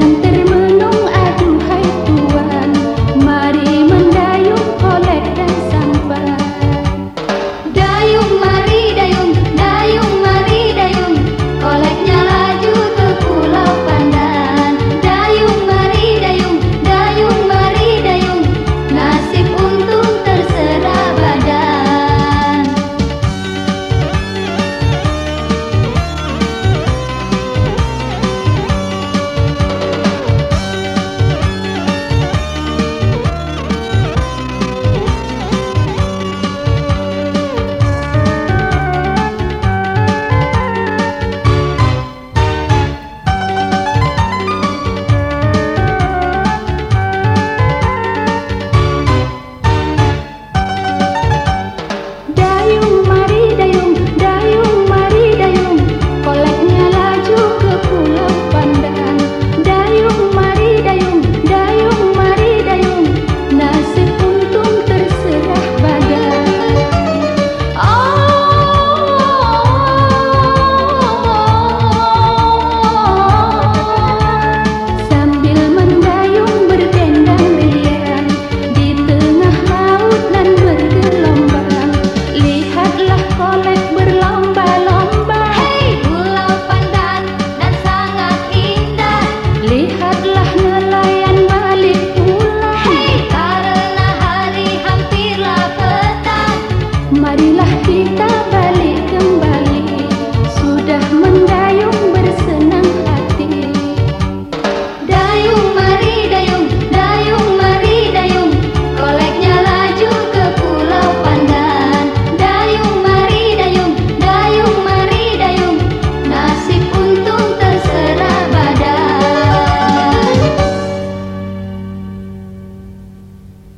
en un.